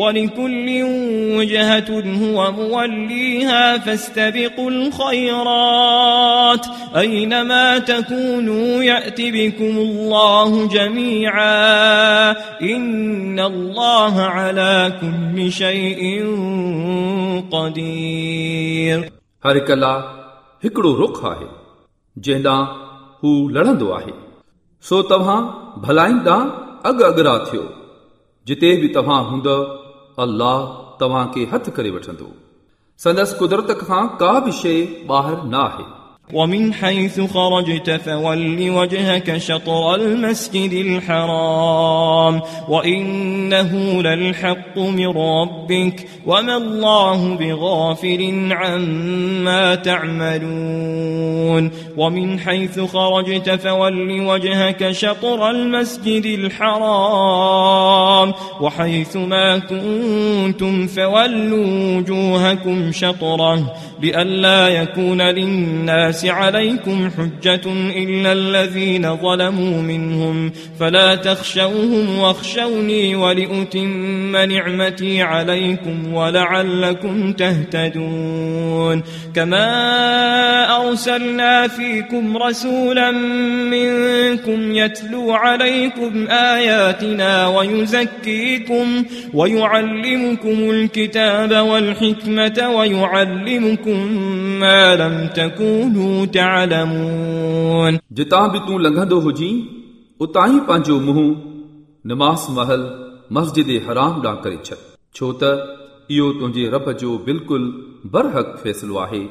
ولكل وجهة هو موليها فاستبقوا الخيرات أينما تكونوا يأت بكم الله جميعا إن الله على كل شيء قدير हर हिकु ला हिकिड़ो रुख आहे जंहिं ॾांहुं हू लड़ंदो आहे सो तव्हां भलाई ॾांहुं अॻु अॻिरा थियो जिते बि तव्हां हूंदव अल्लाह तव्हांखे हथु करे वठंदो संदसि कुदरत खां का बि शइ ॿाहिरि न आहे ومن حيث خرجت فول وجهك شطر المسجد الحرام وإنه للحق من ربك وما الله بغافل عما تعملون ومن حيث خرجت فول وجهك شطر المسجد الحرام وحيث ما كنتم فولوا وجوهكم شطرة لئلا يكون للناس عليكم حجة إلا الذين ظلموا منهم. فلا تخشوهم واخشوني ولأتم نعمتي عليكم ولعلكم تهتدون. كما أرسلنا فيكم رسولا منكم يتلو عليكم آياتنا ويزكيكم ويعلمكم الكتاب والحكمة ويعلمكم ما لم تكونوا تعلمون जितां बि तूं लंघंदो हुजीं उतां ई पंहिंजो मुंहुं नमाज़ महल मस्जिद हराम ॾांहुं करे छॾ छो त इहो तुंहिंजे रब जो बिल्कुलु बरहक फ़ैसिलो आहे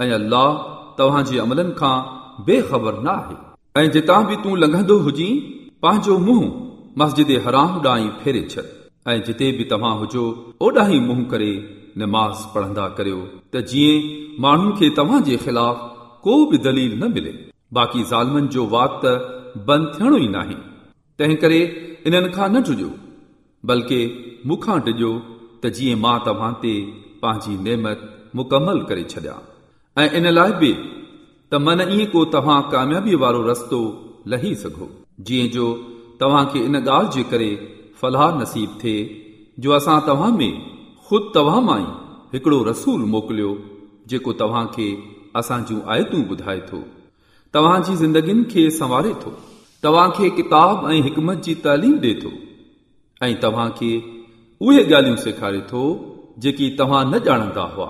ऐं अल्लाह तव्हांजे अमलनि खां बेख़बर न आहे ऐं जितां बि तूं लंघंदो हुजीं पंहिंजो मुंहुं مسجد حرام ڏانهن ڦيري ڇڏ. ۽ جتي به توهان هجو اوڏان ئي منهن ڪري نماز پڙهندا ڪريو ته جيئن ماڻهن کي توهان جي خلاف ڪو به دليل نه ملي. باقي ظالمن جو وات ته بند ٿيڻو ئي ناهي. تنهن ڪري انهن کان نه ڏجو بلڪه مون کان ڏجو ته جيئن مان توهان تي پنهنجي نيمت مڪمل ڪري ڇڏيان. ۽ ان لاءِ به ته من ائين ڪو توهان ڪاميابيءَ وارو رستو لهي سگهو جيئن جو توهان کي ان ڳالهه جي ڪري فلاح نصيب ٿئي جو اسان توهان ۾ خود توهان مان ئي هڪڙو رسول موڪليو جيڪو توهان کي اسان جون آيتون ٻڌائي ٿو. توهان جي زندگين کي سنواري ٿو. توهان کي ڪتاب ۽ حڪمت جي تعليم ڏي ٿو. ۽ توهان کي اهي ڳالهيون سيکاري ٿو جيڪي توهان نه ڄاڻندا هئا